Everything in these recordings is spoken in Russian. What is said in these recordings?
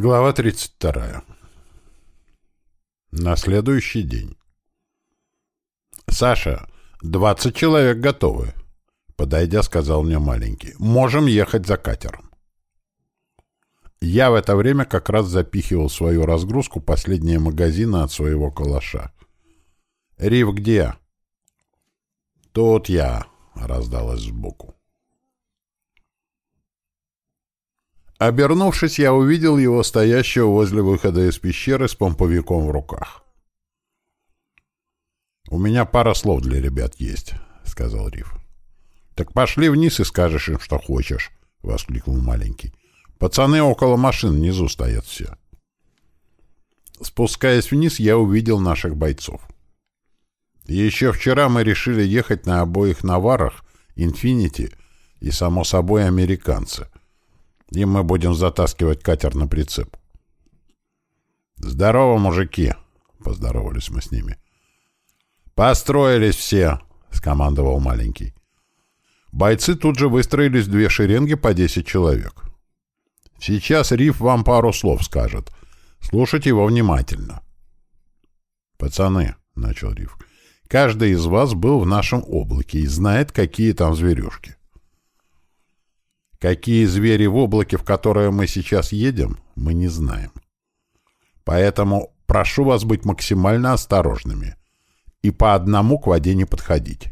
Глава 32. На следующий день. «Саша, 20 человек готовы», — подойдя, сказал мне маленький. «Можем ехать за катером». Я в это время как раз запихивал свою разгрузку последние магазины от своего калаша. «Рив где?» «Тут я», — раздалось сбоку. Обернувшись, я увидел его стоящего возле выхода из пещеры с помповиком в руках. «У меня пара слов для ребят есть», — сказал Риф. «Так пошли вниз и скажешь им, что хочешь», — воскликнул маленький. «Пацаны около машин внизу стоят все». Спускаясь вниз, я увидел наших бойцов. Еще вчера мы решили ехать на обоих наварах, «Инфинити» и, само собой, американцы — и мы будем затаскивать катер на прицеп. «Здорово, мужики!» — поздоровались мы с ними. «Построились все!» — скомандовал маленький. Бойцы тут же выстроились в две шеренги по десять человек. Сейчас Риф вам пару слов скажет. Слушайте его внимательно. «Пацаны», — начал Риф, — «каждый из вас был в нашем облаке и знает, какие там зверюшки. Какие звери в облаке, в которое мы сейчас едем, мы не знаем. Поэтому прошу вас быть максимально осторожными и по одному к воде не подходить.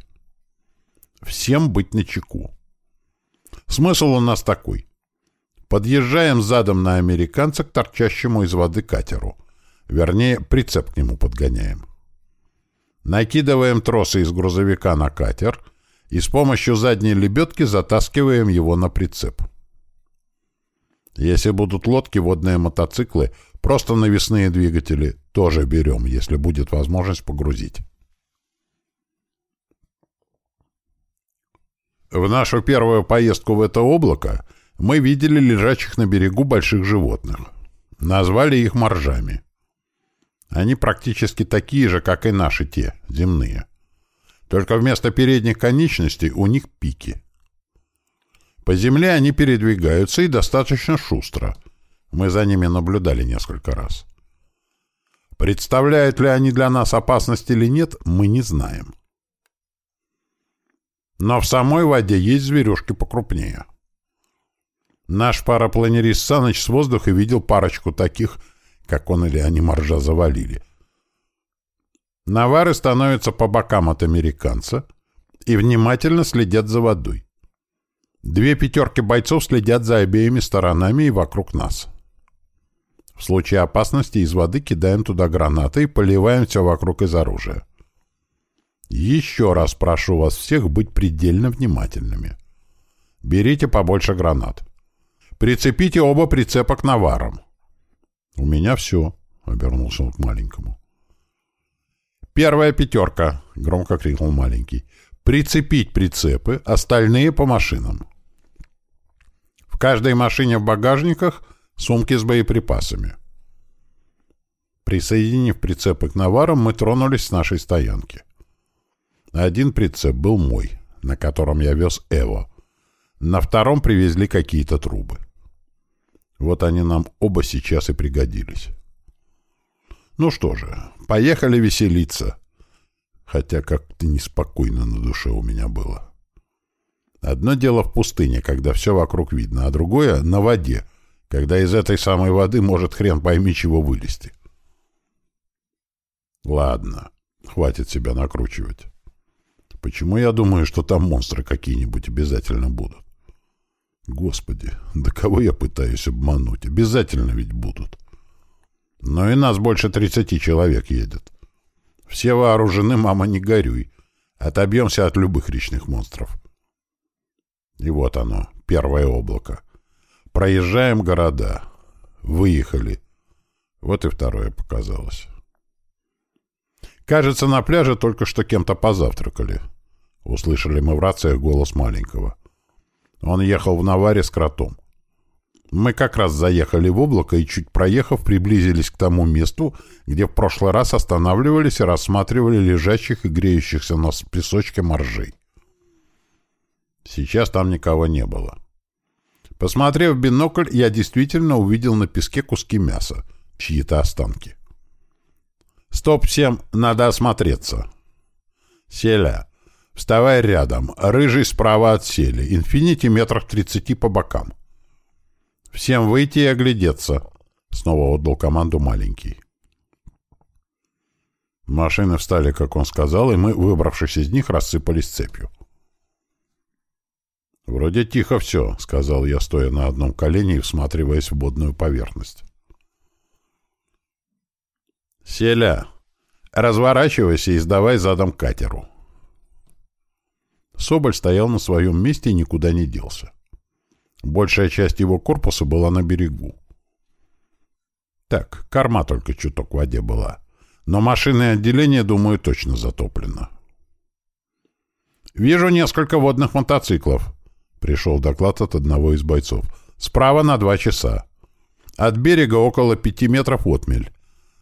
Всем быть начеку. Смысл у нас такой. Подъезжаем задом на американца к торчащему из воды катеру. Вернее, прицеп к нему подгоняем. Накидываем тросы из грузовика на катер — и с помощью задней лебедки затаскиваем его на прицеп. Если будут лодки, водные мотоциклы, просто навесные двигатели тоже берем, если будет возможность погрузить. В нашу первую поездку в это облако мы видели лежащих на берегу больших животных. Назвали их моржами. Они практически такие же, как и наши те, земные. Только вместо передних конечностей у них пики. По земле они передвигаются и достаточно шустро. Мы за ними наблюдали несколько раз. Представляют ли они для нас опасность или нет, мы не знаем. Но в самой воде есть зверюшки покрупнее. Наш парапланерист Саныч с воздуха видел парочку таких, как он или они моржа завалили — Навары становятся по бокам от американца и внимательно следят за водой. Две пятерки бойцов следят за обеими сторонами и вокруг нас. В случае опасности из воды кидаем туда гранаты и поливаем все вокруг из оружия. Еще раз прошу вас всех быть предельно внимательными. Берите побольше гранат. Прицепите оба прицепа к наварам. — У меня все, — обернулся он к маленькому. «Первая пятерка!» — громко крикнул маленький. «Прицепить прицепы, остальные по машинам». В каждой машине в багажниках сумки с боеприпасами. Присоединив прицепы к наварам, мы тронулись с нашей стоянки. Один прицеп был мой, на котором я вез Эво. На втором привезли какие-то трубы. Вот они нам оба сейчас и пригодились. Ну что же, поехали веселиться. Хотя как-то неспокойно на душе у меня было. Одно дело в пустыне, когда все вокруг видно, а другое — на воде, когда из этой самой воды может хрен пойми чего вылезти. Ладно, хватит себя накручивать. Почему я думаю, что там монстры какие-нибудь обязательно будут? Господи, да кого я пытаюсь обмануть? Обязательно ведь будут. Но и нас больше тридцати человек едет. Все вооружены, мама, не горюй. Отобьемся от любых речных монстров. И вот оно, первое облако. Проезжаем города. Выехали. Вот и второе показалось. Кажется, на пляже только что кем-то позавтракали. Услышали мы в рациях голос маленького. Он ехал в наваре с кротом. Мы как раз заехали в облако и, чуть проехав, приблизились к тому месту, где в прошлый раз останавливались и рассматривали лежащих и греющихся на песочке моржей. Сейчас там никого не было. Посмотрев в бинокль, я действительно увидел на песке куски мяса, чьи-то останки. «Стоп всем, надо осмотреться!» «Селя, вставай рядом, рыжий справа от сели, инфинити метрах тридцати по бокам. Всем выйти и оглядеться!» Снова отдал команду маленький. Машины встали, как он сказал, и мы, выбравшись из них, рассыпались цепью. «Вроде тихо все», — сказал я, стоя на одном колене и всматриваясь в водную поверхность. «Селя, разворачивайся и сдавай задом катеру». Соболь стоял на своем месте и никуда не делся. Большая часть его корпуса была на берегу. Так, корма только чуток в воде была. Но машинное отделение, думаю, точно затоплено. «Вижу несколько водных мотоциклов», — пришел доклад от одного из бойцов. «Справа на два часа. От берега около пяти метров отмель.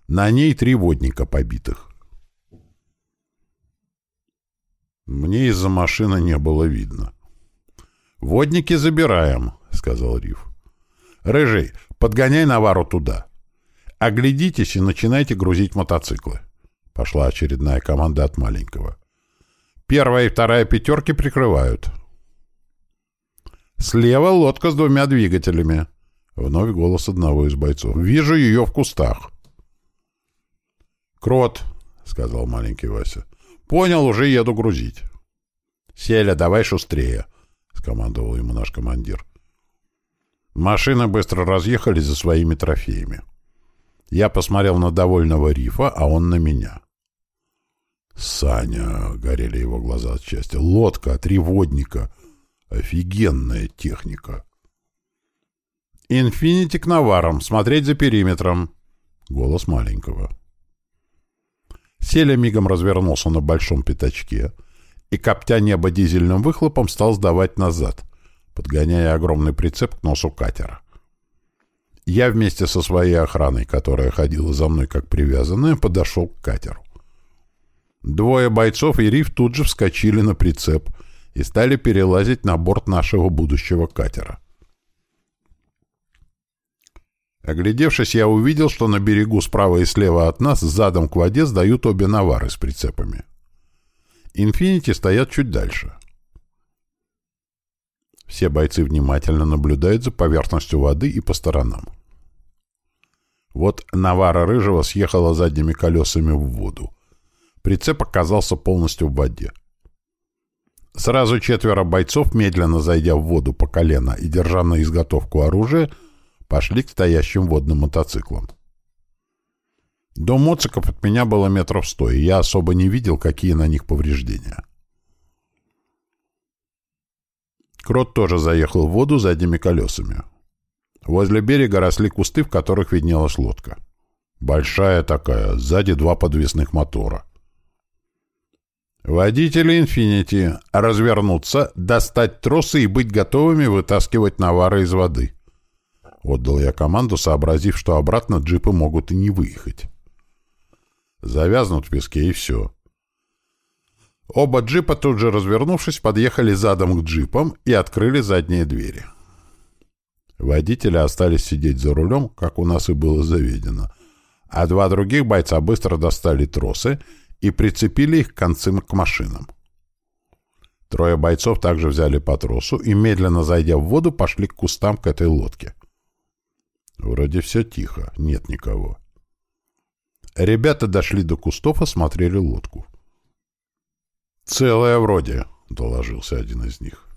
На ней три водника побитых». Мне из-за машины не было видно. «Водники забираем», — сказал Риф. «Рыжий, подгоняй Навару туда. Оглядитесь и начинайте грузить мотоциклы. Пошла очередная команда от маленького. Первая и вторая пятерки прикрывают. Слева лодка с двумя двигателями. Вновь голос одного из бойцов. Вижу ее в кустах. Крот, сказал маленький Вася. Понял, уже еду грузить. Селя, давай шустрее, скомандовал ему наш командир. Машины быстро разъехались за своими трофеями. Я посмотрел на довольного Рифа, а он на меня. «Саня!» — горели его глаза от счастья. «Лодка, три водника. Офигенная техника!» «Инфинити к наварам. Смотреть за периметром!» Голос маленького. Селя мигом развернулся на большом пятачке и, коптя небо дизельным выхлопом, стал сдавать назад, подгоняя огромный прицеп к носу катера. Я вместе со своей охраной, которая ходила за мной как привязанная, подошел к катеру. Двое бойцов и Риф тут же вскочили на прицеп и стали перелазить на борт нашего будущего катера. Оглядевшись, я увидел, что на берегу справа и слева от нас задом к воде сдают обе навары с прицепами. «Инфинити» стоят чуть дальше. Все бойцы внимательно наблюдают за поверхностью воды и по сторонам. Вот Навара Рыжего съехала задними колесами в воду. Прицеп оказался полностью в воде. Сразу четверо бойцов, медленно зайдя в воду по колено и держа на изготовку оружие, пошли к стоящим водным мотоциклам. До моциков от меня было метров сто, и я особо не видел, какие на них повреждения. Крот тоже заехал в воду задними колесами. Возле берега росли кусты, в которых виднелась лодка. Большая такая, сзади два подвесных мотора. Водители «Инфинити» развернуться, достать тросы и быть готовыми вытаскивать навары из воды. Отдал я команду, сообразив, что обратно джипы могут и не выехать. Завязнут в песке и все. Оба джипа, тут же развернувшись, подъехали задом к джипам и открыли задние двери. Водители остались сидеть за рулем, как у нас и было заведено, а два других бойца быстро достали тросы и прицепили их концем к машинам. Трое бойцов также взяли по тросу и, медленно зайдя в воду, пошли к кустам к этой лодке. Вроде все тихо, нет никого. Ребята дошли до кустов, осмотрели лодку. «Целая вроде», — доложился один из них.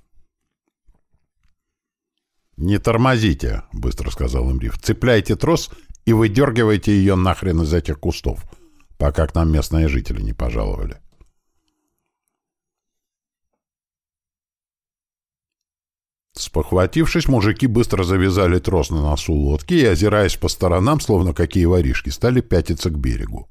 «Не тормозите», — быстро сказал им Риф. «Цепляйте трос и выдергивайте ее нахрен из этих кустов, пока к нам местные жители не пожаловали». Спохватившись, мужики быстро завязали трос на носу лодки и, озираясь по сторонам, словно какие воришки, стали пятиться к берегу.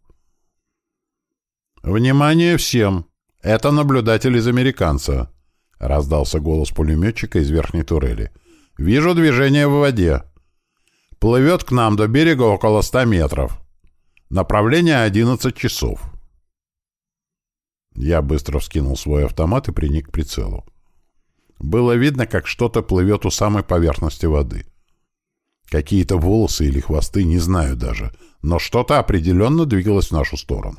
«Внимание всем! Это наблюдатель из американца!» — раздался голос пулеметчика из верхней турели. «Вижу движение в воде. Плывет к нам до берега около ста метров. Направление одиннадцать часов». Я быстро вскинул свой автомат и приник к прицелу. Было видно, как что-то плывет у самой поверхности воды. Какие-то волосы или хвосты, не знаю даже, но что-то определенно двигалось в нашу сторону.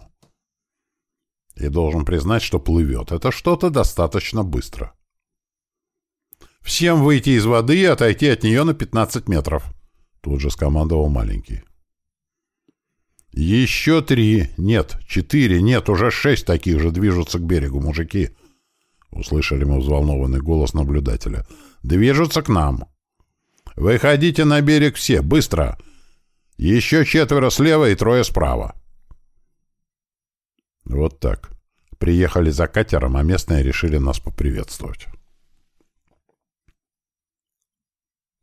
И должен признать, что плывет. Это что-то достаточно быстро. «Всем выйти из воды и отойти от нее на 15 метров», — тут же скомандовал маленький. «Еще три, нет, четыре, нет, уже шесть таких же движутся к берегу, мужики», — услышали мы взволнованный голос наблюдателя. «Движутся к нам. Выходите на берег все, быстро. Еще четверо слева и трое справа». Вот так. Приехали за катером, а местные решили нас поприветствовать.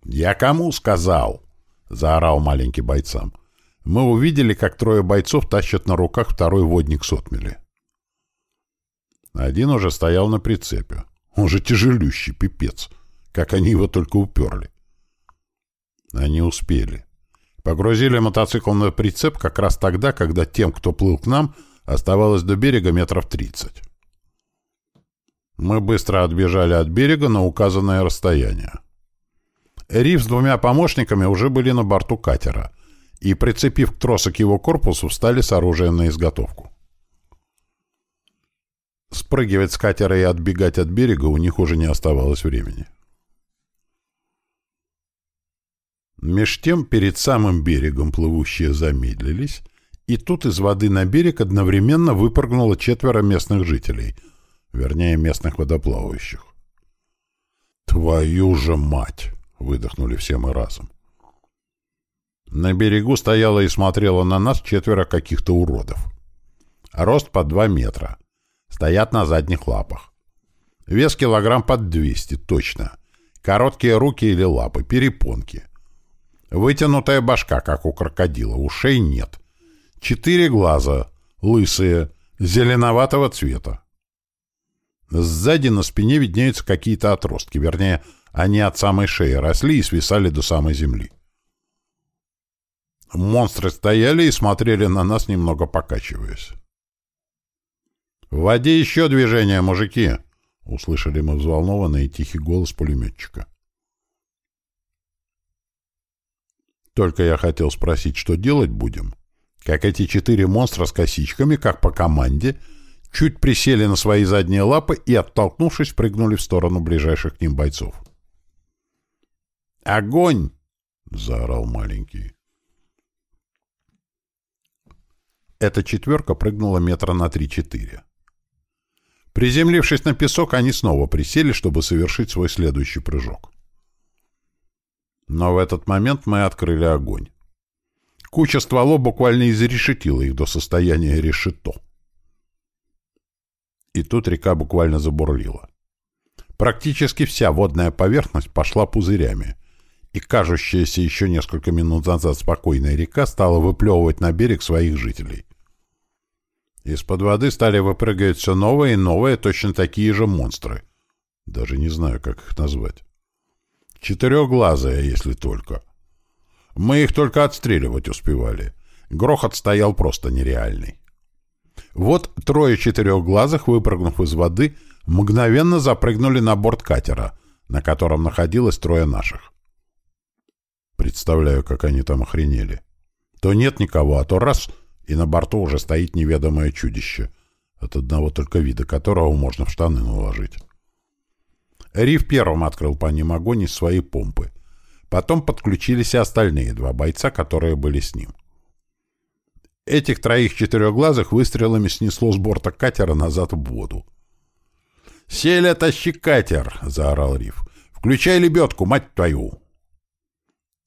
«Я кому сказал?» — заорал маленький бойцам. Мы увидели, как трое бойцов тащат на руках второй водник с отмели. Один уже стоял на прицепе. Он же тяжелющий, пипец. Как они его только уперли. Они успели. Погрузили мотоцикл на прицеп как раз тогда, когда тем, кто плыл к нам, оставалось до берега метров тридцать. Мы быстро отбежали от берега на указанное расстояние. Риф с двумя помощниками уже были на борту катера и, прицепив тросы к его корпусу, встали с оружием на изготовку. Спрыгивать с катера и отбегать от берега у них уже не оставалось времени. Меж тем перед самым берегом плывущие замедлились, и тут из воды на берег одновременно выпрыгнуло четверо местных жителей, вернее, местных водоплавающих. «Твою же мать!» — выдохнули все мы разом. На берегу стояла и смотрела на нас четверо каких-то уродов. Рост по два метра. Стоят на задних лапах. Вес килограмм под двести, точно. Короткие руки или лапы, перепонки. Вытянутая башка, как у крокодила, ушей нет. Четыре глаза, лысые, зеленоватого цвета. Сзади на спине виднеются какие-то отростки, вернее, они от самой шеи росли и свисали до самой земли. Монстры стояли и смотрели на нас, немного покачиваясь. «В воде еще движение, мужики!» — услышали мы взволнованный и тихий голос пулеметчика. Только я хотел спросить, что делать будем, как эти четыре монстра с косичками, как по команде, чуть присели на свои задние лапы и, оттолкнувшись, прыгнули в сторону ближайших к ним бойцов. «Огонь!» — заорал маленький. Эта четверка прыгнула метра на три-четыре. Приземлившись на песок, они снова присели, чтобы совершить свой следующий прыжок. Но в этот момент мы открыли огонь. Куча стволов буквально изрешетила их до состояния решето. И тут река буквально забурлила. Практически вся водная поверхность пошла пузырями, и кажущаяся еще несколько минут назад спокойная река стала выплевывать на берег своих жителей. Из-под воды стали выпрыгивать все новые и новые, точно такие же монстры. Даже не знаю, как их назвать. Четырехглазые, если только. Мы их только отстреливать успевали. Грохот стоял просто нереальный. Вот трое четырехглазых, выпрыгнув из воды, мгновенно запрыгнули на борт катера, на котором находилось трое наших. Представляю, как они там охренели. То нет никого, а то раз — и на борту уже стоит неведомое чудище, от одного только вида которого можно в штаны наложить. Риф первым открыл по ним огонь из своей помпы. Потом подключились и остальные два бойца, которые были с ним. Этих троих четырехглазых выстрелами снесло с борта катера назад в воду. «Селя, тащи катер!» — заорал Риф. «Включай лебедку, мать твою!»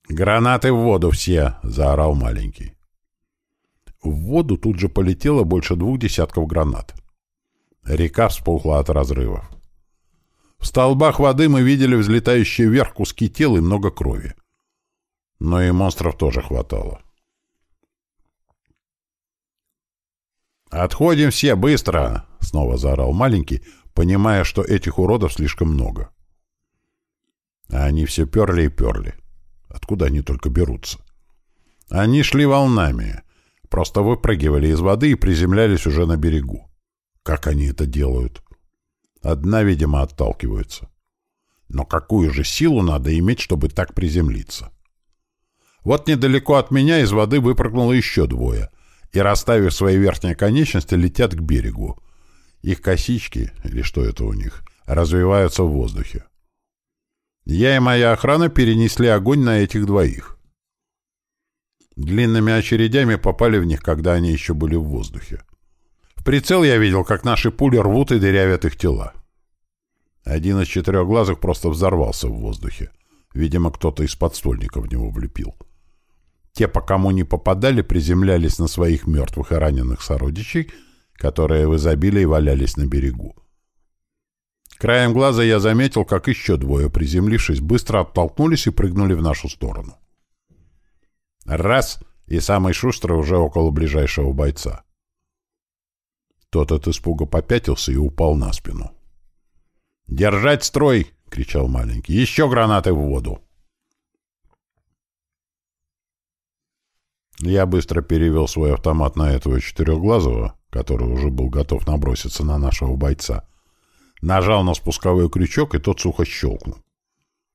«Гранаты в воду все!» — заорал маленький. В воду тут же полетело больше двух десятков гранат. Река вспухла от разрывов. В столбах воды мы видели взлетающие вверх куски тел и много крови. Но и монстров тоже хватало. «Отходим все, быстро!» — снова заорал маленький, понимая, что этих уродов слишком много. А они все перли и перли. Откуда они только берутся? Они шли волнами. Просто выпрыгивали из воды и приземлялись уже на берегу. Как они это делают? Одна, видимо, отталкиваются. Но какую же силу надо иметь, чтобы так приземлиться? Вот недалеко от меня из воды выпрыгнуло еще двое, и, расставив свои верхние конечности, летят к берегу. Их косички, или что это у них, развиваются в воздухе. Я и моя охрана перенесли огонь на этих двоих. Длинными очередями попали в них, когда они еще были в воздухе. В прицел я видел, как наши пули рвут и дырявят их тела. Один из четырехглазых просто взорвался в воздухе. Видимо, кто-то из подствольников в него влепил. Те, по кому не попадали, приземлялись на своих мертвых и раненых сородичей, которые в изобилии валялись на берегу. Краем глаза я заметил, как еще двое, приземлившись, быстро оттолкнулись и прыгнули в нашу сторону. Раз, и самый шустрый уже около ближайшего бойца. Тот от испуга попятился и упал на спину. «Держать строй!» — кричал маленький. «Еще гранаты в воду!» Я быстро перевел свой автомат на этого четырехглазого, который уже был готов наброситься на нашего бойца. Нажал на спусковой крючок, и тот сухо щелкнул.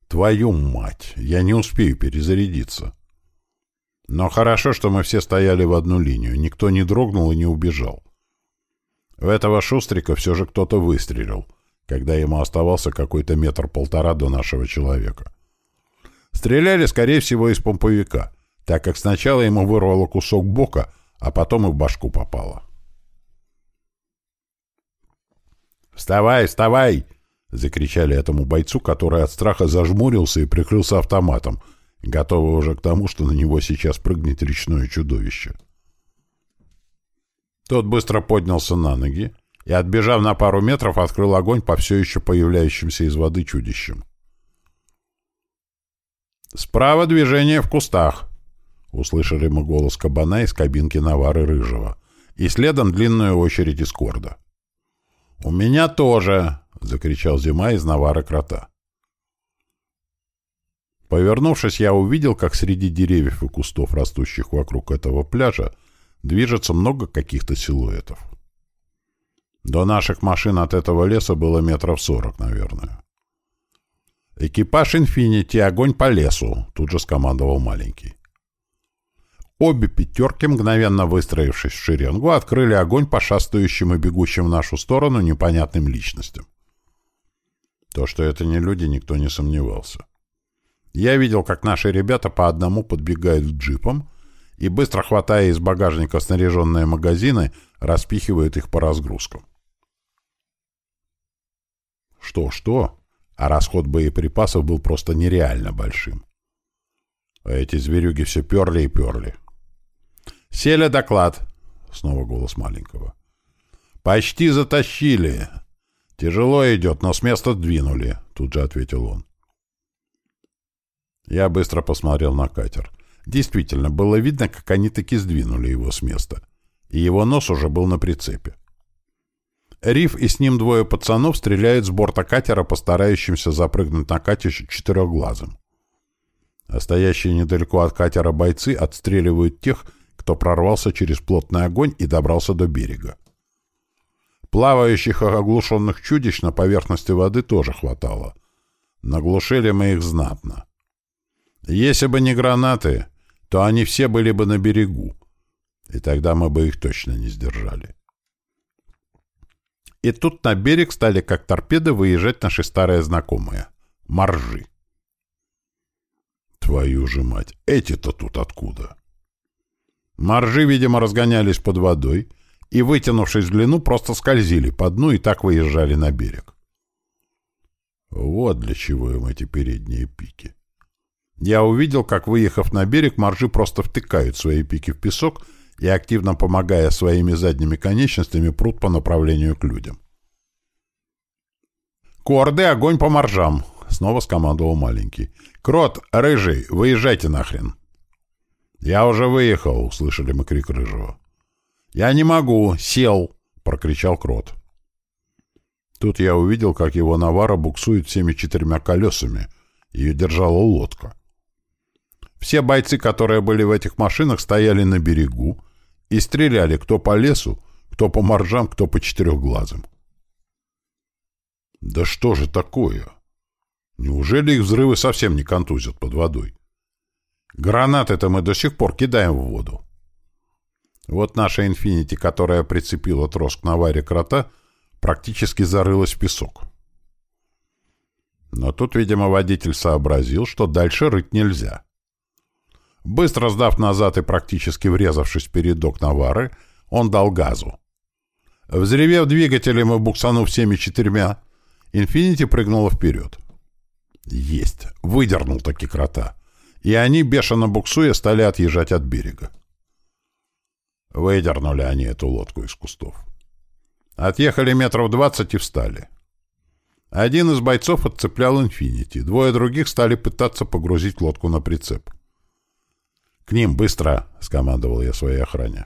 «Твою мать! Я не успею перезарядиться!» Но хорошо, что мы все стояли в одну линию, никто не дрогнул и не убежал. В этого шустрика все же кто-то выстрелил — когда ему оставался какой-то метр-полтора до нашего человека. Стреляли, скорее всего, из помповика, так как сначала ему вырвало кусок бока, а потом и в башку попало. «Вставай, вставай!» — закричали этому бойцу, который от страха зажмурился и прикрылся автоматом, готовый уже к тому, что на него сейчас прыгнет речное чудовище. Тот быстро поднялся на ноги, и, отбежав на пару метров, открыл огонь по все еще появляющимся из воды чудищам. «Справа движение в кустах!» — услышали мы голос кабана из кабинки Навары Рыжего, и следом длинную очередь из корда. «У меня тоже!» — закричал Зима из Навары Крота. Повернувшись, я увидел, как среди деревьев и кустов, растущих вокруг этого пляжа, движется много каких-то силуэтов. До наших машин от этого леса было метров сорок, наверное. «Экипаж «Инфинити», огонь по лесу!» — тут же скомандовал маленький. Обе пятерки, мгновенно выстроившись в шеренгу, открыли огонь по шастающим и бегущим в нашу сторону непонятным личностям. То, что это не люди, никто не сомневался. Я видел, как наши ребята по одному подбегают к джипам и, быстро хватая из багажника снаряженные магазины, распихивают их по разгрузкам. Что-что? А расход боеприпасов был просто нереально большим. А эти зверюги все перли и перли. «Сели доклад!» — снова голос маленького. «Почти затащили. Тяжело идет, но с места двинули», — тут же ответил он. Я быстро посмотрел на катер. Действительно, было видно, как они таки сдвинули его с места. И его нос уже был на прицепе. Риф и с ним двое пацанов стреляют с борта катера, постарающимся запрыгнуть на катер четырехглазым. А стоящие недалеко от катера бойцы отстреливают тех, кто прорвался через плотный огонь и добрался до берега. Плавающих оглушенных чудищ на поверхности воды тоже хватало. Наглушили мы их знатно. Если бы не гранаты, то они все были бы на берегу, и тогда мы бы их точно не сдержали. И тут на берег стали как торпеды выезжать наши старые знакомые. Моржи. Твою же мать, эти-то тут откуда? Моржи, видимо, разгонялись под водой и, вытянувшись в длину, просто скользили по дну и так выезжали на берег. Вот для чего им эти передние пики. Я увидел, как, выехав на берег, моржи просто втыкают свои пики в песок и, активно помогая своими задними конечностями, прут по направлению к людям. «Корды, огонь по моржам!» — снова скомандовал маленький. «Крот, рыжий, выезжайте нахрен!» «Я уже выехал!» — услышали мы крик рыжего. «Я не могу! Сел!» — прокричал Крот. Тут я увидел, как его навара буксует всеми четырьмя колесами. Ее держала лодка. Все бойцы, которые были в этих машинах, стояли на берегу и стреляли кто по лесу, кто по моржам, кто по четырехглазым. Да что же такое? Неужели их взрывы совсем не контузят под водой? Гранаты-то мы до сих пор кидаем в воду. Вот наша «Инфинити», которая прицепила трос к наваре крота, практически зарылась в песок. Но тут, видимо, водитель сообразил, что дальше рыть нельзя. Быстро сдав назад и практически врезавшись в передок навары, он дал газу. Взревев двигателем и буксанув всеми четырьмя, «Инфинити» прыгнула вперед. Есть. Выдернул таки крота. И они, бешено буксуя, стали отъезжать от берега. Выдернули они эту лодку из кустов. Отъехали метров двадцать и встали. Один из бойцов отцеплял «Инфинити», двое других стали пытаться погрузить лодку на прицеп. «К ним, быстро!» — скомандовал я своей охране.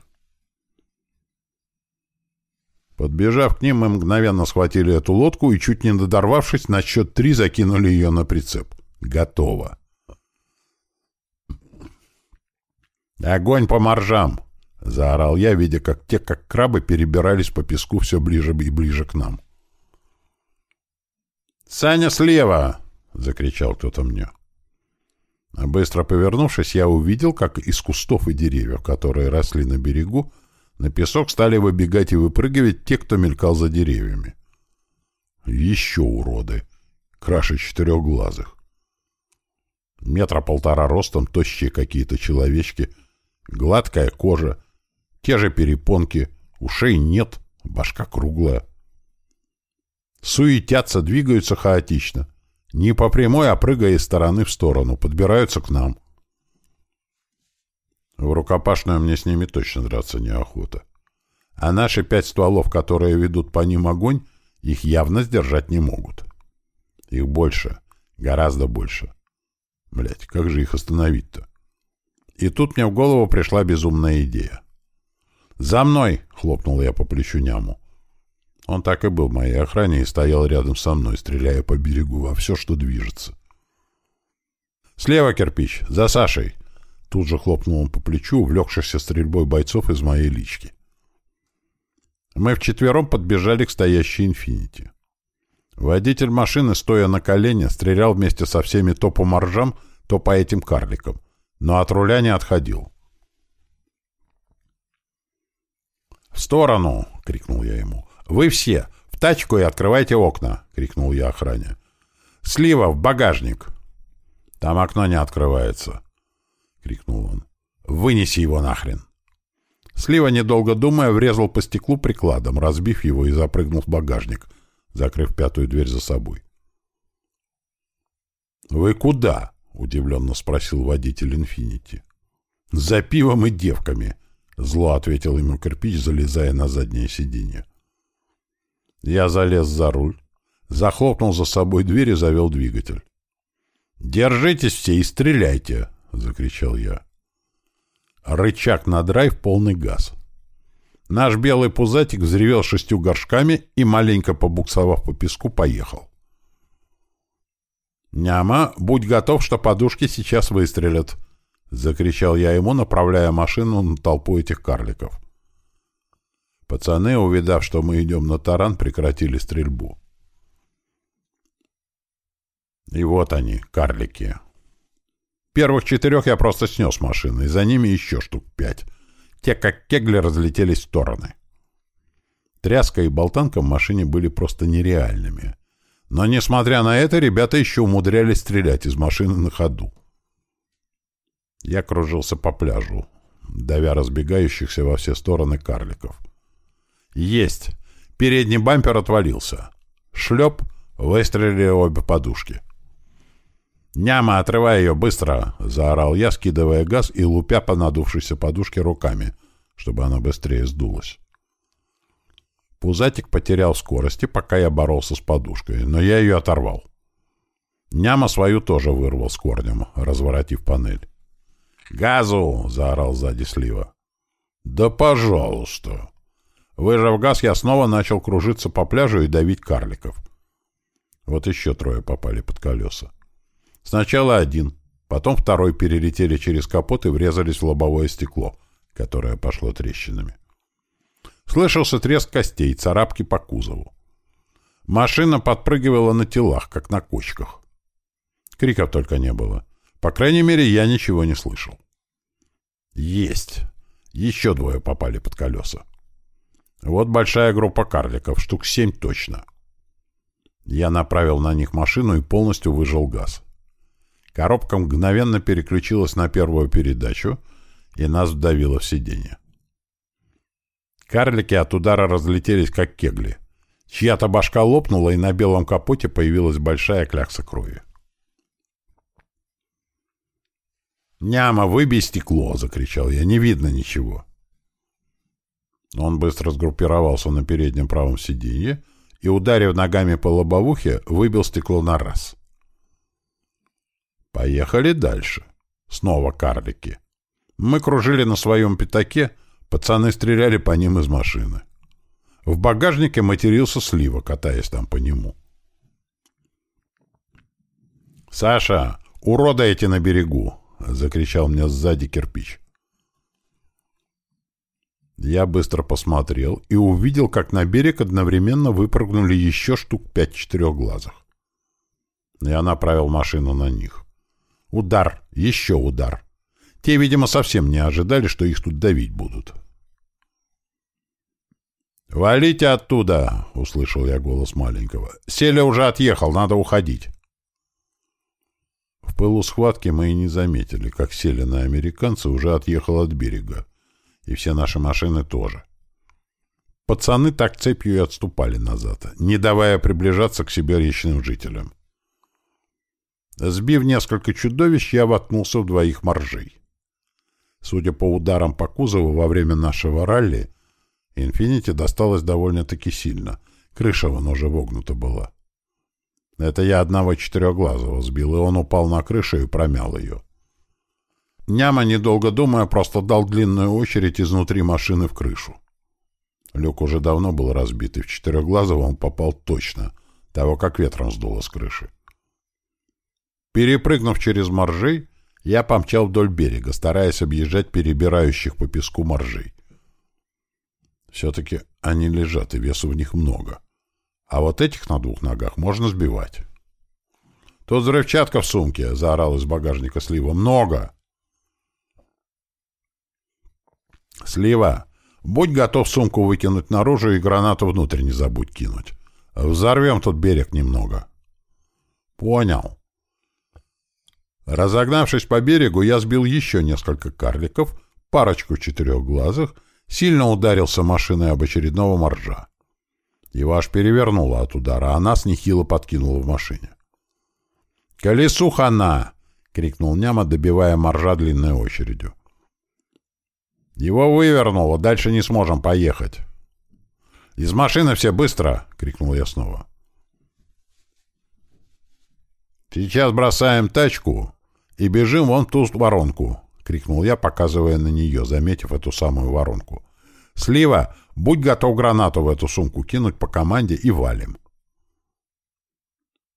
Подбежав к ним, мы мгновенно схватили эту лодку и, чуть не додорвавшись, на счет три закинули ее на прицеп. Готово. «Огонь по моржам!» — заорал я, видя, как те, как крабы, перебирались по песку все ближе и ближе к нам. «Саня слева!» — закричал кто-то мне. Быстро повернувшись, я увидел, как из кустов и деревьев, которые росли на берегу, на песок стали выбегать и выпрыгивать те, кто мелькал за деревьями. Еще уроды! Краше четырехглазых. Метра полтора ростом, тощие какие-то человечки, гладкая кожа, те же перепонки, ушей нет, башка круглая. Суетятся, двигаются хаотично. Не по прямой, а прыгая из стороны в сторону, подбираются к нам. В рукопашную мне с ними точно драться неохота. А наши пять стволов, которые ведут по ним огонь, их явно сдержать не могут. Их больше, гораздо больше. Блять, как же их остановить-то? И тут мне в голову пришла безумная идея. «За мной!» — хлопнул я по плечу няму. Он так и был в моей охране и стоял рядом со мной, стреляя по берегу во все, что движется. «Слева кирпич! За Сашей!» Тут же хлопнул он по плечу, увлекшихся стрельбой бойцов из моей лички. Мы вчетвером подбежали к стоящей «Инфинити». Водитель машины, стоя на колене, стрелял вместе со всеми то по моржам, то по этим карликам, но от руля не отходил. «В сторону!» — крикнул я ему. «Вы все! В тачку и открывайте окна!» — крикнул я охране. «Слива, в багажник!» «Там окно не открывается!» — крикнул он. «Вынеси его нахрен!» Слива, недолго думая, врезал по стеклу прикладом, разбив его и запрыгнул в багажник, закрыв пятую дверь за собой. «Вы куда?» — удивленно спросил водитель «Инфинити». «За пивом и девками!» — зло ответил ему кирпич, залезая на заднее сиденье. Я залез за руль, захлопнул за собой дверь и завел двигатель. «Держитесь все и стреляйте!» — закричал я. Рычаг на драйв, полный газ. Наш белый пузатик взревел шестью горшками и, маленько побуксовав по песку, поехал. «Няма, будь готов, что подушки сейчас выстрелят!» — закричал я ему, направляя машину на толпу этих карликов. Пацаны, увидав, что мы идем на таран, прекратили стрельбу. И вот они, карлики. Первых четырех я просто снес машины, и за ними еще штук пять. Те, как кегли, разлетелись в стороны. Тряска и болтанка в машине были просто нереальными. Но, несмотря на это, ребята еще умудрялись стрелять из машины на ходу. Я кружился по пляжу, давя разбегающихся во все стороны карликов. Есть! Передний бампер отвалился. Шлеп, выстрелили обе подушки. «Няма, отрывай ее, быстро!» — заорал я, скидывая газ и лупя по надувшейся подушке руками, чтобы она быстрее сдулась. Пузатик потерял скорости, пока я боролся с подушкой, но я ее оторвал. Няма свою тоже вырвал с корнем, разворотив панель. «Газу!» — заорал сзади слива. «Да пожалуйста!» Выжав газ, я снова начал кружиться по пляжу и давить карликов. Вот еще трое попали под колеса. Сначала один, потом второй перелетели через капот и врезались в лобовое стекло, которое пошло трещинами. Слышался треск костей, царапки по кузову. Машина подпрыгивала на телах, как на кочках. Криков только не было. По крайней мере, я ничего не слышал. Есть. Еще двое попали под колеса. Вот большая группа карликов, штук семь точно. Я направил на них машину и полностью выжил газ. Коробка мгновенно переключилась на первую передачу, и нас вдавило в сиденье. Карлики от удара разлетелись, как кегли. Чья-то башка лопнула, и на белом капоте появилась большая клякса крови. «Няма, выбей стекло!» — закричал я. «Не видно ничего». Он быстро сгруппировался на переднем правом сиденье и, ударив ногами по лобовухе, выбил стекло на раз. Поехали дальше. Снова карлики. Мы кружили на своем пятаке, пацаны стреляли по ним из машины. В багажнике матерился Слива, катаясь там по нему. «Саша, урода эти на берегу!» — закричал мне сзади кирпич. Я быстро посмотрел и увидел, как на берег одновременно выпрыгнули еще штук пять четырехглазых. Я направил машину на них. Удар, еще удар. Те, видимо, совсем не ожидали, что их тут давить будут. «Валите оттуда!» — услышал я голос маленького. «Селя уже отъехал, надо уходить!» В пылу схватки мы и не заметили, как селеный американцы уже отъехал от берега. И все наши машины тоже. Пацаны так цепью и отступали назад, не давая приближаться к себе речным жителям. Сбив несколько чудовищ, я воткнулся в двоих моржей. Судя по ударам по кузову во время нашего ралли, «Инфинити» досталось довольно-таки сильно. Крыша вон уже вогнута была. Это я одного четырехглазого сбил, и он упал на крышу и промял ее. Няма, недолго думая, просто дал длинную очередь изнутри машины в крышу. Люк уже давно был разбит, и в четырехглазого он попал точно, того как ветром сдуло с крыши. Перепрыгнув через моржей, я помчал вдоль берега, стараясь объезжать перебирающих по песку моржей. Все-таки они лежат, и весу в них много. А вот этих на двух ногах можно сбивать. «Тут взрывчатка в сумке!» — заорал из багажника Слива. «Много!» «Слива, будь готов сумку выкинуть наружу и гранату внутрь не забудь кинуть. Взорвем тут берег немного». «Понял». Разогнавшись по берегу, я сбил еще несколько карликов, парочку четырехглазых, сильно ударился машиной об очередного моржа. Его аж перевернуло от удара, а нас нехило подкинуло в машине. «Колесу хана!» — крикнул Няма, добивая моржа длинной очередью. «Его вывернуло, дальше не сможем поехать». «Из машины все быстро!» — крикнул я снова. «Сейчас бросаем тачку и бежим вон в ту воронку!» — крикнул я, показывая на нее, заметив эту самую воронку. «Слива, будь готов гранату в эту сумку кинуть по команде и валим!»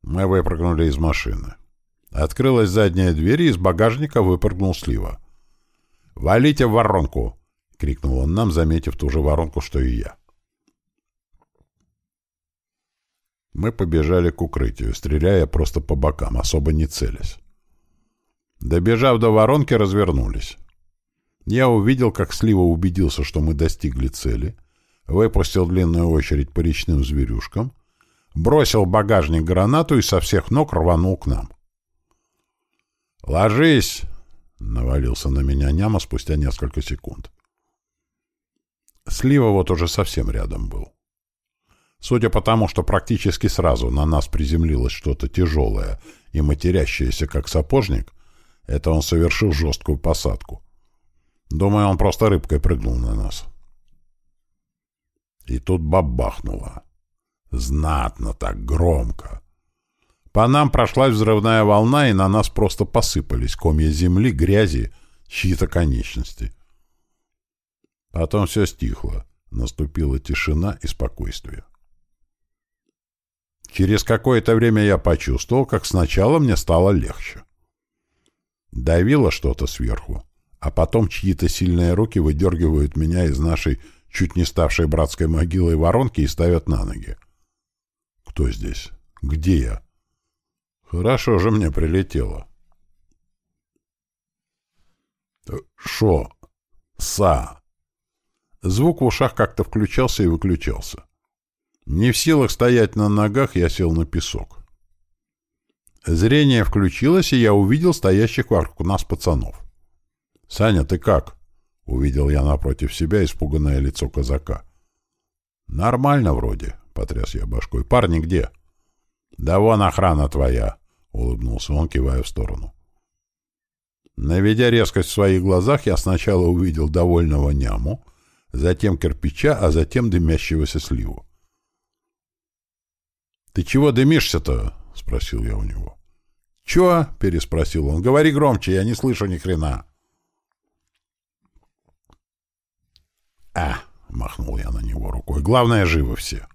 Мы выпрыгнули из машины. Открылась задняя дверь, и из багажника выпрыгнул Слива. «Валите в воронку!» — крикнул он нам, заметив ту же воронку, что и я. Мы побежали к укрытию, стреляя просто по бокам, особо не целясь. Добежав до воронки, развернулись. Я увидел, как Слива убедился, что мы достигли цели, выпустил длинную очередь по речным зверюшкам, бросил в багажник гранату и со всех ног рванул к нам. «Ложись!» — навалился на меня няма спустя несколько секунд. Слива вот уже совсем рядом был. Судя по тому, что практически сразу на нас приземлилось что-то тяжелое и матерящееся, как сапожник, это он совершил жесткую посадку. Думаю, он просто рыбкой прыгнул на нас. И тут бабахнуло. Знатно так, громко. По нам прошлась взрывная волна, и на нас просто посыпались комья земли, грязи, чьи-то конечности. Потом все стихло. Наступила тишина и спокойствие. Через какое-то время я почувствовал, как сначала мне стало легче. Давило что-то сверху, а потом чьи-то сильные руки выдергивают меня из нашей чуть не ставшей братской могилой воронки и ставят на ноги. Кто здесь? Где я? Хорошо же мне прилетело. Шо? Са. Звук в ушах как-то включался и выключался. Не в силах стоять на ногах, я сел на песок. Зрение включилось, и я увидел стоящих вокруг нас пацанов. «Саня, ты как?» — увидел я напротив себя испуганное лицо казака. «Нормально вроде», — потряс я башкой. «Парни где?» «Да вон охрана твоя», — улыбнулся он, кивая в сторону. Наведя резкость в своих глазах, я сначала увидел довольного няму, затем кирпича, а затем дымящегося сливу. «Ты чего дымишься-то?» — спросил я у него. «Чё?» — переспросил он. «Говори громче, я не слышу ни хрена». «А!» — махнул я на него рукой. «Главное, живы все».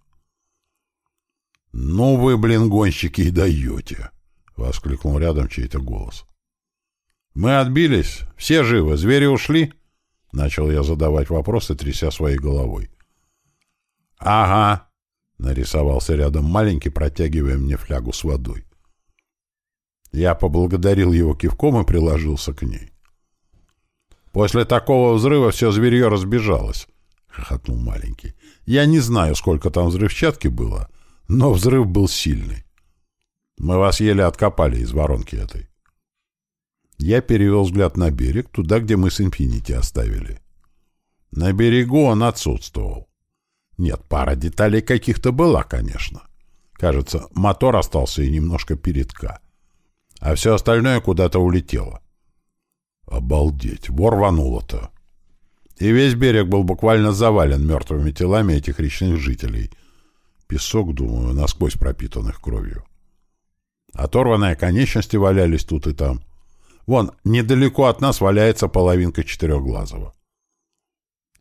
«Ну вы, блин, гонщики, и даете!» — воскликнул рядом чей-то голос. «Мы отбились. Все живы. Звери ушли?» — начал я задавать вопросы, тряся своей головой. «Ага», — нарисовался рядом маленький, протягивая мне флягу с водой. Я поблагодарил его кивком и приложился к ней. «После такого взрыва все зверье разбежалось», — хохотнул маленький. «Я не знаю, сколько там взрывчатки было, но взрыв был сильный. Мы вас еле откопали из воронки этой». Я перевел взгляд на берег, туда, где мы с Инфинити оставили. На берегу он отсутствовал. Нет, пара деталей каких-то была, конечно. Кажется, мотор остался и немножко передка. А все остальное куда-то улетело. Обалдеть, вор рвануло-то. И весь берег был буквально завален мертвыми телами этих речных жителей. Песок, думаю, насквозь пропитанных кровью. Оторванные конечности валялись тут и там — Вон, недалеко от нас валяется половинка четырехглазого.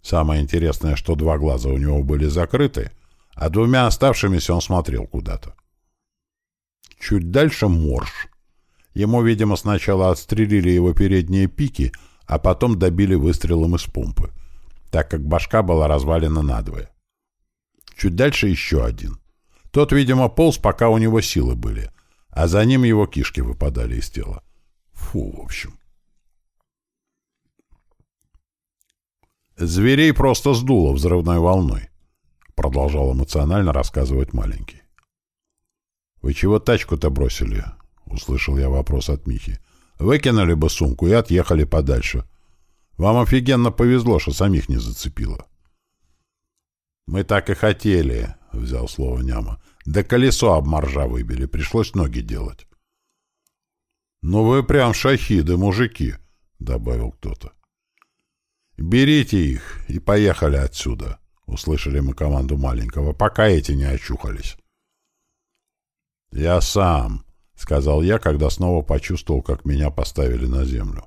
Самое интересное, что два глаза у него были закрыты, а двумя оставшимися он смотрел куда-то. Чуть дальше морж. Ему, видимо, сначала отстрелили его передние пики, а потом добили выстрелом из помпы, так как башка была развалена надвое. Чуть дальше еще один. Тот, видимо, полз, пока у него силы были, а за ним его кишки выпадали из тела. Фу, в общем. Зверей просто сдуло взрывной волной, продолжал эмоционально рассказывать маленький. Вы чего тачку-то бросили? Услышал я вопрос от Михи. Выкинули бы сумку и отъехали подальше. Вам офигенно повезло, что самих не зацепило. Мы так и хотели, взял слово Няма. Да колесо об моржа выбили, пришлось ноги делать. «Ну вы прям шахиды, мужики», — добавил кто-то. «Берите их и поехали отсюда», — услышали мы команду маленького, пока эти не очухались. «Я сам», — сказал я, когда снова почувствовал, как меня поставили на землю.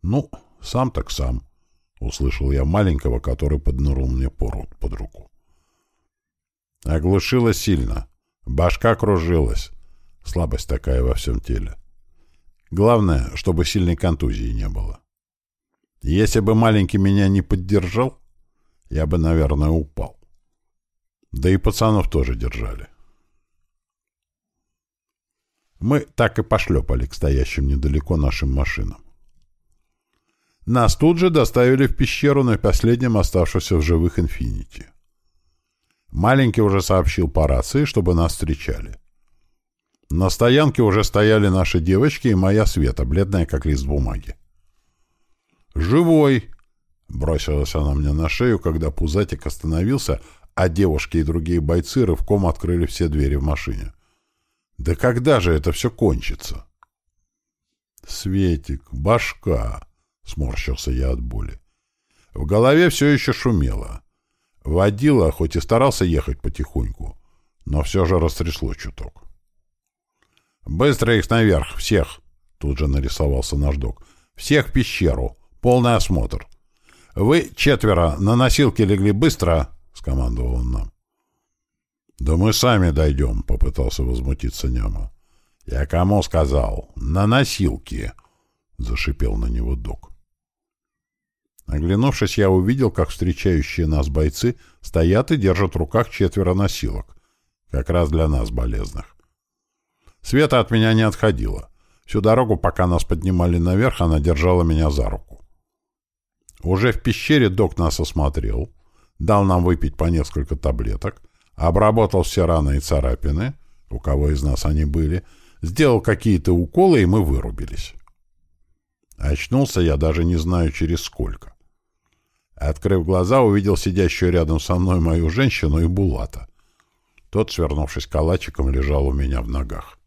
«Ну, сам так сам», — услышал я маленького, который поднырнул мне под руку. Оглушило сильно. Башка кружилась. Слабость такая во всем теле. Главное, чтобы сильной контузии не было. Если бы маленький меня не поддержал, я бы, наверное, упал. Да и пацанов тоже держали. Мы так и пошлепали к стоящим недалеко нашим машинам. Нас тут же доставили в пещеру на последнем оставшемся в живых «Инфинити». Маленький уже сообщил по рации, чтобы нас встречали. На стоянке уже стояли наши девочки и моя Света, бледная, как лист бумаги. «Живой!» — бросилась она мне на шею, когда пузатик остановился, а девушки и другие бойцы рывком открыли все двери в машине. «Да когда же это все кончится?» «Светик, башка!» — сморщился я от боли. В голове все еще шумело. Водила, хоть и старался ехать потихоньку, но все же растрясло чуток. «Быстро их наверх, всех!» — тут же нарисовался наш док. «Всех в пещеру. Полный осмотр. Вы четверо на носилки легли быстро!» — скомандовал он нам. «Да мы сами дойдем», — попытался возмутиться Нема. «Я кому сказал? На носилки!» — зашипел на него док. Оглянувшись, я увидел, как встречающие нас бойцы стоят и держат в руках четверо носилок, как раз для нас, болезных. Света от меня не отходила. Всю дорогу, пока нас поднимали наверх, она держала меня за руку. Уже в пещере док нас осмотрел, дал нам выпить по несколько таблеток, обработал все раны и царапины, у кого из нас они были, сделал какие-то уколы, и мы вырубились. Очнулся я даже не знаю через сколько. Открыв глаза, увидел сидящую рядом со мной мою женщину и Булата. Тот, свернувшись калачиком, лежал у меня в ногах.